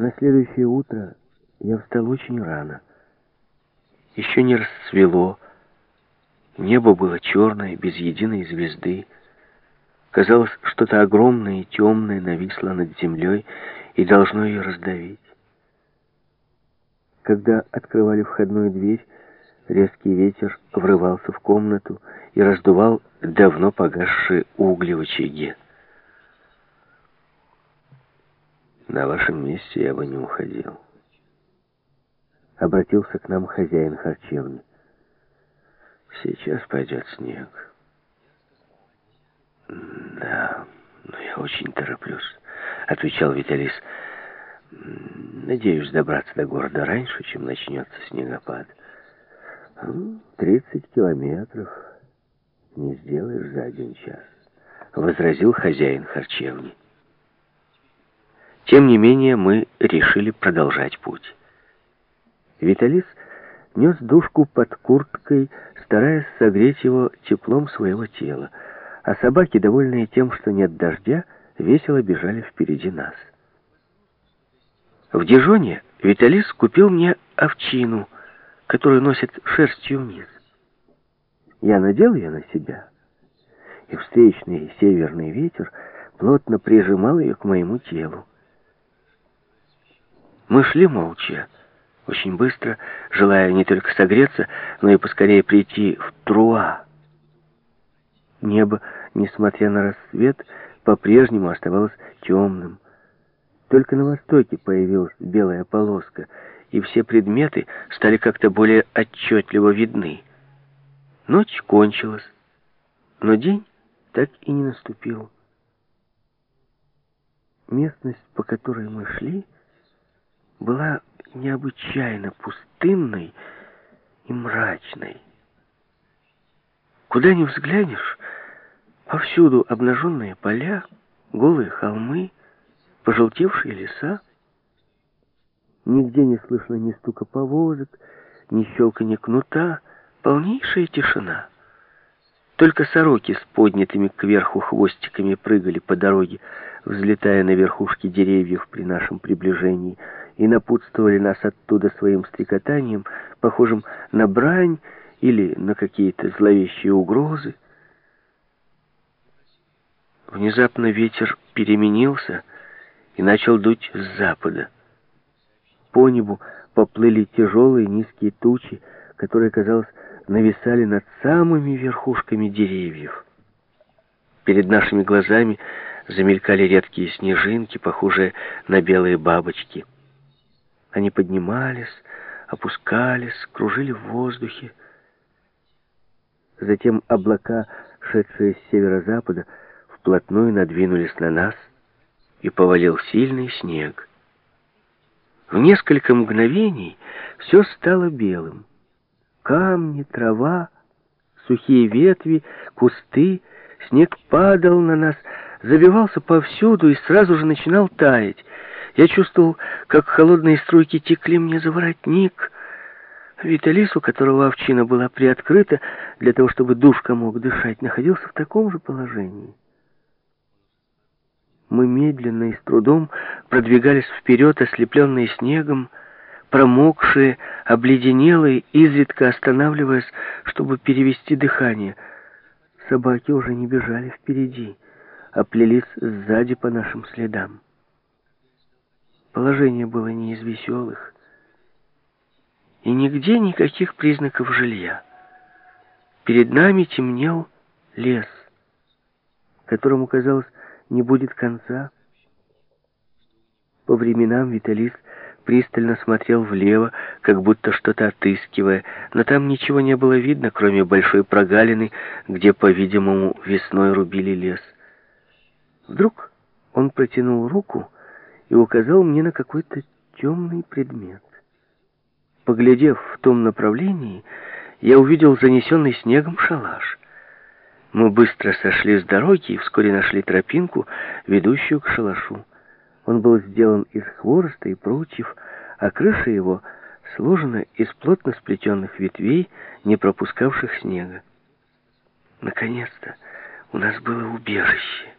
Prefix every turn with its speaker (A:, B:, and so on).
A: На следующее утро я встал очень рано. Еще не рассвело. Небо было черное, без единой звезды. Казалось, что-то огромное и темное нависло над землей и должно ее раздавить. Когда открывали входную дверь, резкий ветер врывался в комнату и раздувал давно погасшие угли в очаге. На вашем месте я бы не уходил. Обратился к нам хозяин харчевни. Сейчас пойдет снег. Да, но я очень тороплюсь, отвечал Виталис. Надеюсь добраться до города раньше, чем начнется снегопад. Тридцать километров не сделаешь за один час, возразил хозяин харчевни. Тем не менее, мы решили продолжать путь. Виталис нес душку под курткой, стараясь согреть его теплом своего тела, а собаки, довольные тем, что нет дождя, весело бежали впереди нас. В Дижоне Виталис купил мне овчину, которую носит шерстью вниз. Я надел ее на себя, и встречный северный ветер плотно прижимал ее к моему телу. Мы шли молча, очень быстро, желая не только согреться, но и поскорее прийти в Труа. Небо, несмотря на рассвет, по-прежнему оставалось темным. Только на востоке появилась белая полоска, и все предметы стали как-то более отчетливо видны. Ночь кончилась, но день так и не наступил. Местность, по которой мы шли, была необычайно пустынной и мрачной. Куда ни взглянешь, повсюду обнаженные поля, голые холмы, пожелтевшие леса. Нигде не слышно ни стука повозок, ни щелканья кнута, полнейшая тишина. Только сороки с поднятыми кверху хвостиками прыгали по дороге, взлетая на верхушки деревьев при нашем приближении — и напутствовали нас оттуда своим стрекотанием, похожим на брань или на какие-то зловещие угрозы. Внезапно ветер переменился и начал дуть с запада. По небу поплыли тяжелые низкие тучи, которые, казалось, нависали над самыми верхушками деревьев. Перед нашими глазами замелькали редкие снежинки, похожие на белые бабочки — они поднимались, опускались, кружили в воздухе. Затем облака, шедшие с северо-запада, вплотную надвинулись на нас, и повалил сильный снег. В несколько мгновений все стало белым. Камни, трава, сухие ветви, кусты, снег падал на нас, забивался повсюду и сразу же начинал таять. Я чувствовал, как холодные струйки текли мне за воротник. Виталис, у которого овчина была приоткрыта, для того, чтобы душка мог дышать, находился в таком же положении. Мы медленно и с трудом продвигались вперед, ослепленные снегом, промокшие, обледенелые, изредка останавливаясь, чтобы перевести дыхание. Собаки уже не бежали впереди, а плелись сзади по нашим следам. Положение было не из веселых. И нигде никаких признаков жилья. Перед нами темнел лес, которому, казалось, не будет конца. По временам Виталис пристально смотрел влево, как будто что-то отыскивая, но там ничего не было видно, кроме большой прогалины, где, по-видимому, весной рубили лес. Вдруг он протянул руку и указал мне на какой-то темный предмет. Поглядев в том направлении, я увидел занесенный снегом шалаш. Мы быстро сошли с дороги и вскоре нашли тропинку, ведущую к шалашу. Он был сделан из хвороста и прутьев, а крыша его сложена из плотно сплетенных ветвей, не пропускавших снега. Наконец-то у нас было убежище.